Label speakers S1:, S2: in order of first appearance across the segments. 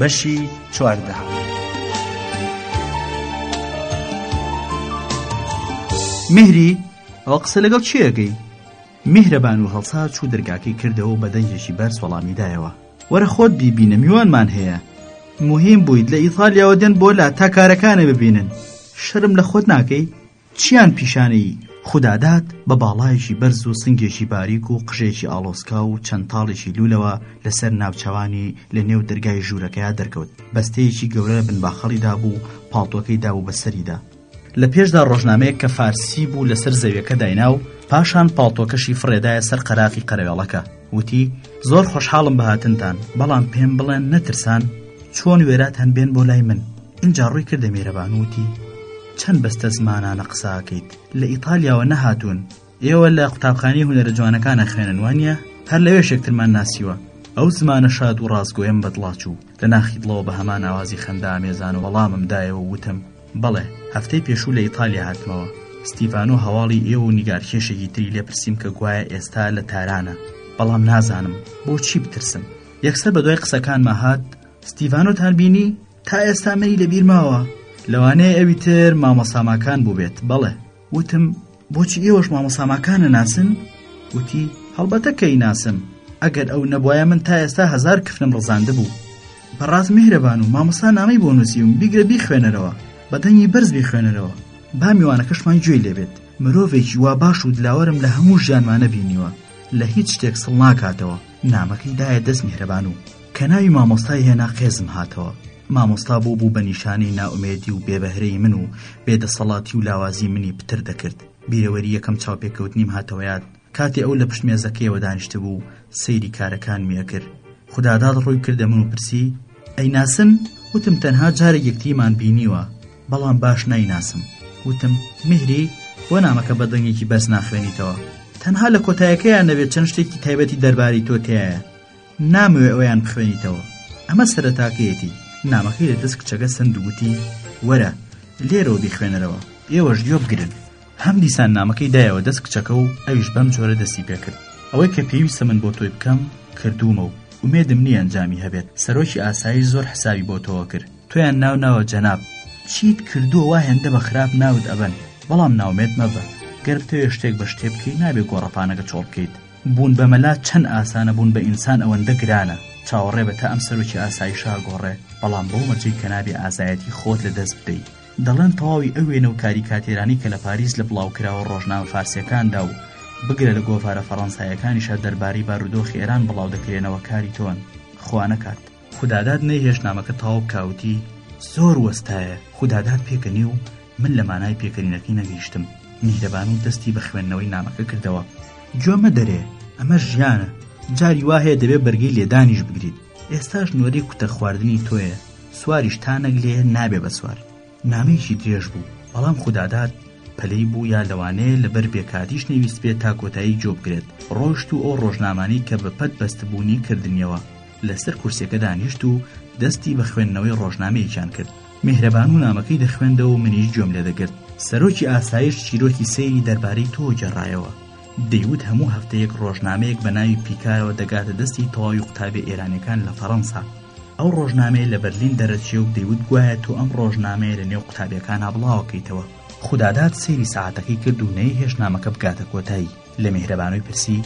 S1: بەشی چواردە. میهری ئەوە قسە لەگەڵ چیەکەی میهرەبان و هەڵسا چوو دەرگاکەی کردەوە بە دەنگێکی بەرز وەڵامی دایەوە وەرە خۆت بیبینە میوانمان هەیە مهم بوویت لە ئیتالیاوە دێن بۆ لا تا کارەکانە ببینن شەرم لە خۆت ناکەی چیان پیشانی خودا دات بە باڵایەکی بەرز و سنگێکی باریک و قژێکی ئاڵۆسکاو و چەند تاڵێکی لوولەوە لە سەر ناوچەوانی لە نێو دەرگای ژوورەکەیا دەرکەوت بەستێیەکی گەورە لە بن باخەڵی دابوو پاڵتۆکەی دابوو بە سەریدا لە پێشدا ڕۆژنامەیەک کە فارسی بوو لەسەر زەویەکە دایناو پاشان پاڵتۆکەشی فڕێدایە سەر قەراغی قەرەوێڵەکە وتی زۆر خۆشحاڵم بە هاتنتان بەڵام پێم بڵێن نەترسان چۆن وێرات هەن بێن بۆ لای من اینجا ڕووی کردە میرەبان وتی چەند بەستە زمانانە قساکەیت لە ئیتالیاوە نەهاتوون ئێوە لە قوتابخانی هونەرە جوانەکانە خوێنن وانە هەر لەوێ شێکترمان ناسیوە ئەو زمانە شاد و ڕاستگۆیم بەدڵاچوو لە ناخی دڵەوە بە هەمان ئاوازی خەندا ئامێزان و وەڵامم دایەوە وتم بەڵێ، هەفتەی پێشوو لە ئیتالیا هاتمەوە. ستیڤانۆ هەواڵی ئێوە و نیگارکێشێکی تری لێ پرسیم کە گوایە ئێستا لە تارانە، بەڵام نازانم بۆچی بترسم. یەکسەر بەدوای قسەکانما هات، ستیڤانۆتان بینی؟ تا ئێستا منی لەبیر ماوە؟ لەوانەیە ئەوی تر مامۆستا ماکان بووبێت، بەڵێ. وتم، بۆچی ئێوەش مامۆستا ماکان نەناسن؟ وتی، هەڵبەتە کە ئیناسم، ئەگەر ئەو نەبوایە من تا ئێستا هەزار کفنم ڕزاندبوو. بەڕاست میهرەبان و مامۆستا نامەی بۆ نووسیوم، بیگرە بیخوێنەرەوە، بە دەنگی بەرز بیخوێنەرەوە، با میوانەکەشمان گوێی لێ بێت، مرۆڤێکی وا باش و دلاوەرم لە هەموو ژیانما نەبینیوە، لە هیچ شتێک سڵ ناکاتەوە. نامەکەی دایە دەست میهرەبان و کە ناوی مامۆستای هێنا قێزم هاتەوە مامۆستا بوو بوو بە نیشانەی نائومێدی و بێبەهرەی من و بێدەسەڵاتی و لاوازی منی پتر دەکرد بیرەوەری یەکەم چاوپێکەوتنیم هاتەوەیاد کاتێ ئەو لە پشت مێزەکەیەوە دانیشتە بوو و سەیری کارەکانمی ئەکرد خوداداد ڕووی کردە من و پرسی ئەیناسن وتم تەنها جارێک یەکتریمان بینیوە بەڵام باش نایناسم وتم، میهری بۆ نامەکە بە دەنگێکی بەرز ناخوێنیتەوە تەنها لە کۆتایەکەیان نەبێت چەند شتێکی تایبەتی دەرباری تۆ تایە نامەوێ ئەویان بخوێنیتەوە ئەمە سەرەتاکەیەتی نامەکەی لە دەست کچەکە سندووتی وەرە لێرەوە بیخوێنەرەوە ئێوەش گوێ بگرن هەم دیسان نامەکەی دایەوە دەست کچەکە و ئەویش بەم جۆرە دەستی پێکرد ئەوەی کە پێویستە من بۆ تۆی بکەم کردوومە و ئومێدم نییە ئەنجامی هەبێت سەرۆکی ئاسایش زۆر حسابی بۆ تۆوە کرد تۆیان ناو ناوە جەناب چیت کردووە وا هێندە بە خراپ ناوت ئەبەن بەڵام ناومێت مەبە گەر بتەوێ شتێک بە شتێ بکەی نابێ گۆڕەپانەکە چۆڵ بکەیت بوون بە مەلا چەند ئاسانە بوون بە ئینسان ئەوەندە گرانە چاوەڕێ بە تا ئەم سەرۆکی ئاسایشە گۆڕێ بەڵام بەو مەرجەی کە نابێ ئازایەتی خۆت لە دەست بدەیت دەڵێن تەواوی ئەو وێنە و کاریکاتێرانەی کە لە پاریس لە بڵاوکراوە ڕۆژنامە فارسیەکاندا و بگرە لە گۆڤارە فەڕەنسایەکانیشا دەربارەی بارودۆخی ئێران بڵاو دەکرێنەوە کاری تۆن، خوا نەکات. خوداداد نەیهێشت نامەکە تەواو بکا وتی، زۆر وەستایە. خوداداد پێکەنی و من لە مانای پێکەنینەکەی نەگەیشتم. میهرەبانی دەستی بە خوێندنەوەی نامەکە کردەوە. گوێ مەدەرێ! ئەمە ژیانە. جاری وا هەیە دەبێ بەرگەی لێدانیش بگریت. ئێستاش نۆری کوتە خواردنی تۆیە سواریش تا نەگلێ نابێ بە سوار نامەیەکی درێژ بوو بەڵام خوددادات پەلەی بوو یا لەوانەیە لەبەر بێکاتیش نەویست بێت تا کۆتایی جۆ بگرێت ڕۆشت و ئەو ڕۆژنامانی کە بە پەت بەستبوونی کردنیەوە لەسەر کورسەکە دانیشت و دەستی بە خوێندنەوەی ڕۆژنامەیەکیان کرد مهرەبان و نامەکەی دەخوێندەوە منیش گوێم لێ دەگرت سەرۆکی ئاسایش چیرۆکی سەیری دەربارەی تۆ گێڕایەوە دەیوت هەموو هەفتەیەک ڕۆژنامەیەک بە ناوی پیکارەوە دەگاتە دەستی تەواوی قوتابیە ئێرانیەکان لە فەرەنسا ئەو ڕۆژنامەیە لە بەرلین دەرەچێ و دەیوت گوایە تۆ ئەم ڕۆژنامەیە لە نێو قوتابیەکانا بڵاوەکەیتەوە خوداداد سەیری سەعاتەکەی کرد و نەیهێشت نامەکە بگاتە کۆتایی لە میهرەبانۆی پرسی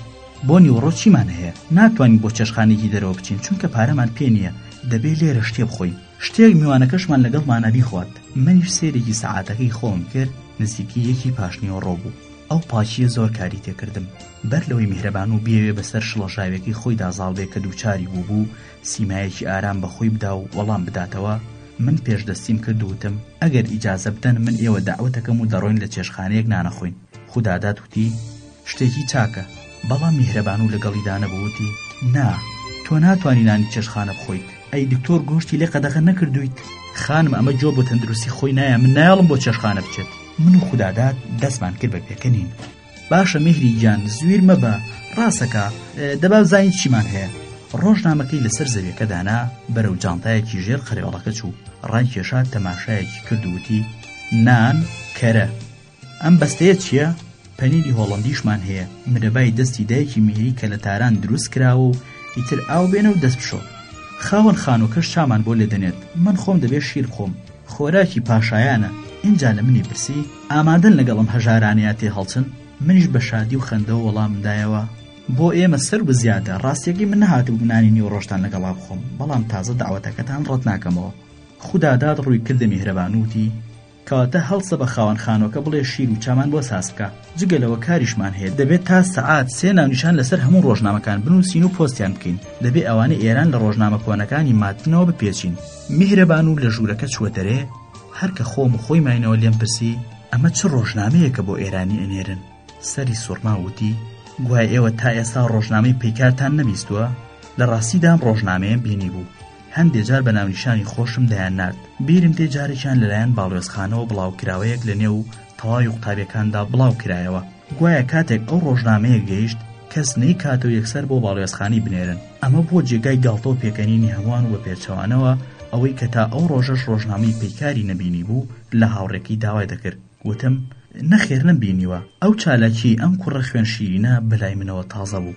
S1: بۆ نیوەڕۆ چیمان هەیە ناتوانین بۆ چێشخانەیەکی دەرەوە بچین چونکە پارەمان پێ نیە دەبێ لێرە شتێ بخۆین. شتێک میوانەکەشمان لەگەڵمانا بیخوات منیش سەیرێکی سەعاتەکەی خۆم کرد نزیکەی یەکی پاشنیوەڕۆ بوو ئەو پاکییە زۆر کاری تێکردم بەر لەوەی میهرەبانوو بیەوێ بەسەر شڵەژاوێکەی خۆیدا زاڵ بێ کە دووچاری بووبوو سیمایەکی ئارام بە خۆی بدا و وەڵام بداتەوە من پێش دەستیم کرد و وتم ئەگەر ئیجازە بدەن من ئێوە دەعوەتەکەم و دەڕۆین لە چێشخانەیەک نانەخۆین خوداداد وتی شتێکی چاکە، بەڵام میهرەبانوو لەگەڵیدا نەبوو وتی، نا، تۆ ناتوانی نانی چێشتخانە بخۆیت، ئەی دکتۆر گۆشتی لێ قەدەغە نەکردوویت؟ خانم ئەمە جواب بۆ تەندروستی خۆی نایە من نایەڵم بۆ چێشتخانە بچێت. من و خوداداد دەستمان کرد بە پێکەنین. باشە مێهری گیان زویر مەبە، ڕاستەکا، دە با بزانین چیمان هەیە. ڕۆژنامەکەی لەسەر زەویەکە دانا، بەرەو جانتایەکی ژێر قەرێوەڵەکە چوو، ڕایکێشا، تەماشایەکی کرد و وتی، نان، کەرە. ئەم بەستەیە چیە؟ پەنیری هۆڵەندیشمان هەیە مرەبای دەستی دایکی میهری کە لە تاران دروست کراوە و ئیتر ئاو بێنە و دەست بشۆ خاوەن خانووەکەش چامان بۆ لێ دەنێت من خۆم دەبێ شیر بخۆم خۆراکی پاشایانە ئینجا لە منی پرسی ئامادەن لەگەڵ ئەم هەژارانەیا تێ هەڵچن منیش بە شادی و خەندەوە وەڵامم دایەوە بۆ ئێمە سەر بزیادە ڕاستیەکەی من نەهاتبووم نانی نیو ڕۆژتان لەگەڵا بخۆم بەڵام تازە دەعوەتەکەتان ڕەت ناکەمەوە خودا داد ڕووی کردە میهرەبان و وتی کەواتە هەڵسە بە خاوەن خانوەکە بڵێ شیر و چامان بۆ ساز بکا جگە لەوە کاریشمان هەیە دەبێت تا سەعات سێ ناونیشان لەسەر هەموو ڕۆژنامەکان بنووسین و پۆستیان بکەین دەبێ ئەوانەی ئێران لە ڕۆژنامە کۆنەکانی مادنەوە بپێچین میهرەبانو لە ژوورەکە چووە دەرێ هەر کە خۆم و خۆی ماینەوە لێم پرسی ئەمە چ ڕۆژنامەیەکە بۆ ئێرانی ئەنێرن سەری سوڕما وتی گوایە ئێوە تا ئێستا ڕۆژنامەی پەیکارتان نەبیستووە لە ڕاستیدام ڕۆژنامەیەم بینی بوو هەندێ جار بە ناونیشانی خۆشم دەیان نارد بیرم دێ جارێکیان لەلایەن باڵوێزخانەوە بڵاوکراوەیەک لە نێو تەواوی قوتابیەکاندا بڵاو کرایەوە گوایە کاتێک ئەو ڕۆژنامەیە گەیشت کەس نەی کاتە و یەکسەر بۆ باڵوێزخانی بنێرن ئەمە بووە جێگای گاڵتەو پێکەنینی هەمووان و بە پێچەوانەوە ئەوەی کە تا ئەو ڕۆژەش ڕۆژنامەی پەیکاری نەبینی بوو لە هاوڕێکەی داوای دەکرد وتم نەخێر نەم بینیوە ئەو چالاکیەی ئەم کوڕە خوێن شیرینە بەلای منەوە تازە بوو.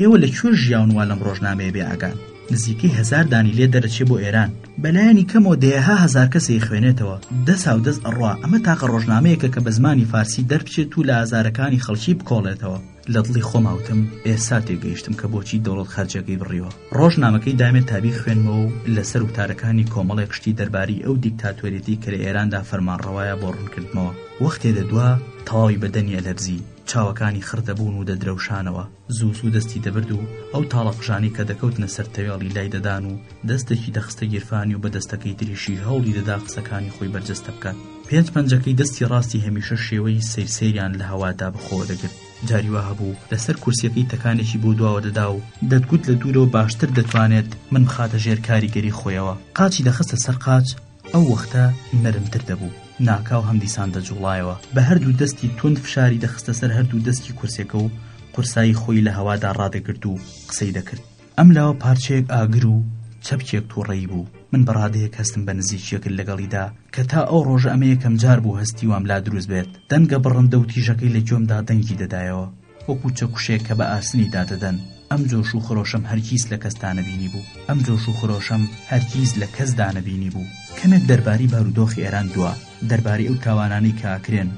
S1: ئێوە لە کوێ ژیاون وا لەم ڕۆژنامەیە بێ ئاگان نزیکەی هەزار دانی لێ دەرەچێ بۆ ئێران بەلایەنی کەمەوە دەیەها هەزار کەسێ خوێنێتەوە دەسا و دەست ئەڕا ئەمە تاقە ڕۆژنامەیەکە کە بە زمانی فارسی دەربچێت و لە ئازارەکانی خەڵکی بکۆڵێتەوە لە دڵی خۆما وتم ئێستا تێگەیشتم کە بۆچی دەوڵەت خەرجەکەی بڕیوە ڕۆژنامەکەی دامێ تا بیخوێنمەوە و لەسەر وتارەکانی کۆمەڵێک شتی دەرباری ئەو دیکتاتۆرێتی کە لە ئێراندا فەرمانڕەوایە بۆ ڕوونکردمەوە وەختێ دەدوا تەواوی بەدەنی ئەلەرزی چاوەکانی خڕ دەبوون و دەدرەوشانەوە، زوو زوو دەستی دەبرد و ئەو تاڵە قژانەی کە دەکەوتنە سەر تەوێڵی لای دەدان و دەستێکی دەخستە گیرفانی و بە دەستەکەی تریشی هەوڵی دەدا قسەکانی خۆی بەرجەستە بکات. پێنج پەنجەکەی دەستی ڕاستی هەمیشە شێوەی سەیر سەیریان لە هەوادا بەخۆوە دەگرت، جاری وا هەبوو لەسەر کورسییەکەی تەکانێکی بۆ دواوە دەدا و دەتگوت لە دوورەوە باشتر دەتوانێت من بخاتە ژێر کاریگەری خۆیەوە، قاچی دەخستە سەر قاچ، ئەو وەختە نەرمتر دەبوو، ناکاو هەمدیسان دەجووڵایەوە، بە هەردوو دەستی توند فشاری دەخستە سەر هەردوو دەسکی کورسیەکە و قورسایی خۆی لە هەوادا ڕادەگرت و قسەی دەکرد. ئەم لاوە پارچەیەک ئاگر و چەپکێک توڕەیی بوو، من بە ڕادەیەک هەستم بە نزیکیەکت لەگەڵیدا، کە تا ئەو ڕۆژە ئەمە یەکەمجار بوو هەستی وام لا دروست بێت، دەنگە بڕندە و تیژەکەی لە گوێمدا دەنگی دەدایەوە. وەکو چەکوشێک کە بە ئاسنی دادەدەن. ئەم جۆش و خرۆشەم هەرگیز لە کەسدا نەبینیبوو. ئەم جۆش و خرۆشەم هەرگیز لە کەسدا نەبینیبوو. کەمێک دەرباری بارودۆخی ئێران دوا، دەربارەی ئەو تاوانانەی کە ئاکرێن،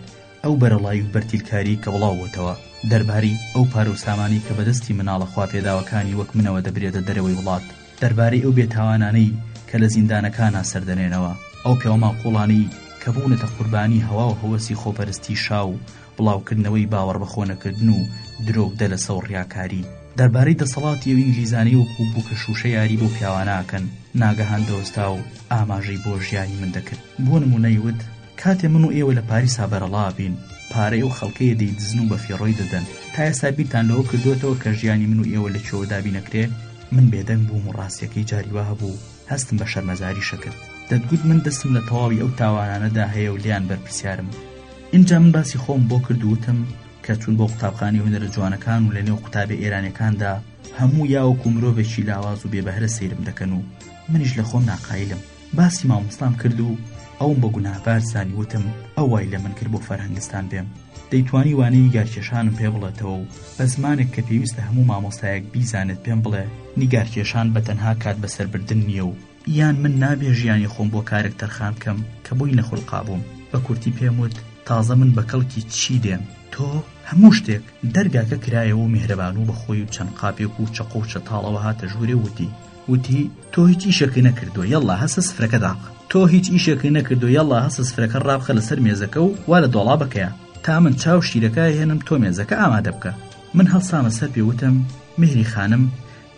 S1: ئەو بەرەڵایی و بەرتیلکاریەی کە بڵاو بۆتەوە، دەرباری ئەو پارە و سامانەی کە بەدەستی مناڵە خواپێداوەکانی وەک منەوە دەبرێتە دەرەوەی وڵات، دەربارەی ئەو بێتاوانانەی کە لە زیندانەکانا سەردەنێنەوە، ئەو پیاوماقوڵانەی کە بوونەتە قوربانی هەوا و هەوەسی خۆپەرستی شا و بڵاوکردنەوەی باوەڕبەخۆنەکردن و درۆو دەلەسە و ڕیاکاری. دەربارەی دەسەڵاتی ئەو ئینگلیزانەی وەکو بووکە شووشە یاری بەو پیاوانە ئەکەن، ناگەهان دەوەستا و ئاماژەی بۆ ژیانی من دەکرد. بۆ نموونە ئەیوت، کاتێ من و ئێوە لە پاریسا بەرەڵا ئەبین، پارەی ئەو خەڵکەیە دەیدزن و بە فیڕۆی دەدەن. تا ئێستا بیرتان لەوە کردووەتەوە کە ژیانی من و ئێوە لە کوێوە دابین ئەکرێ؟ من بێدەنگ بووم و ڕاستییەکەی جاری وا هەبوو هەستم بە شەرمەزاریش ئەکرد. دەتگوت من دەستم لە تەواوی ئەو تاوانانەدا هەیە و لێیان بەرپرسیارم. ئینجا من باسی خۆم بۆ کرد و وتم کە چوون بۆ قوتابخانی هونەرە جوانەکان و لە نێو قوتابی ئێرانەکاندا هەموو یاوەکو مرۆڤێکی لاواز و بێبەهرە سەیرم دەکەن و منیش لە خۆم ناقایلم باسی مامۆستام کرد و ئەوم بە گوناهبار زانی وتم ئەو وای لە من کرد بۆ فەرهەنگستان بێم دەیتوانی وانەی نیگارکێشانم پێ بڵێتەوە و بە زمانێک کە پێویستە هەموو مامۆستایەک بیزانێت پێم بڵێ نیگارکێشان بە تەنها کات بەسەربردن نییە و یان من نابێ ژیانی خۆم بۆ کارێک تەرخان بکەم کە بۆی نەخولقابووم بە کورتی پێم وت تازە من بە کەڵکی چی دێم تۆ هەموو شتێک دەرگاکە کرایەوە و میهرەبان و بە خۆی و چەند قاپێک و چەقۆ و چەتاڵەوە هاتە ژوورێ وتی وتی تۆ هیچ ئیشێکی نەکردووە یەڵڵا هەسە سفرەکە داخە تۆ هیچ ئیشێکی نەکردووە یەڵڵا هەسە سفرەکە ڕابخە لەسەر مێزەکە و وا لە دۆڵابەکەیە تا من چا و شیرەکە ئەهێنم تۆ مێزەکە ئامادە بکە من هەڵسامە سەر پێ وتم میهری خانم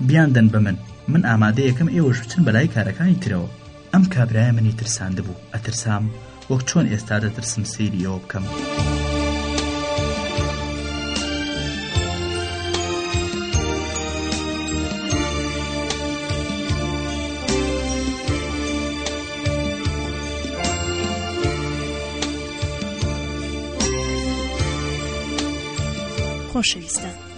S1: بیاندەن بە من من ئامادەیەکەم ئێوەش بچن بەلای کارەکانی ترەوە ئەم کابرایە منی ترساندبوو ئەترسام وەک چۆن ئێستا دەترسم سەیری ئەوە بکەم.
S2: خۆشەویستان.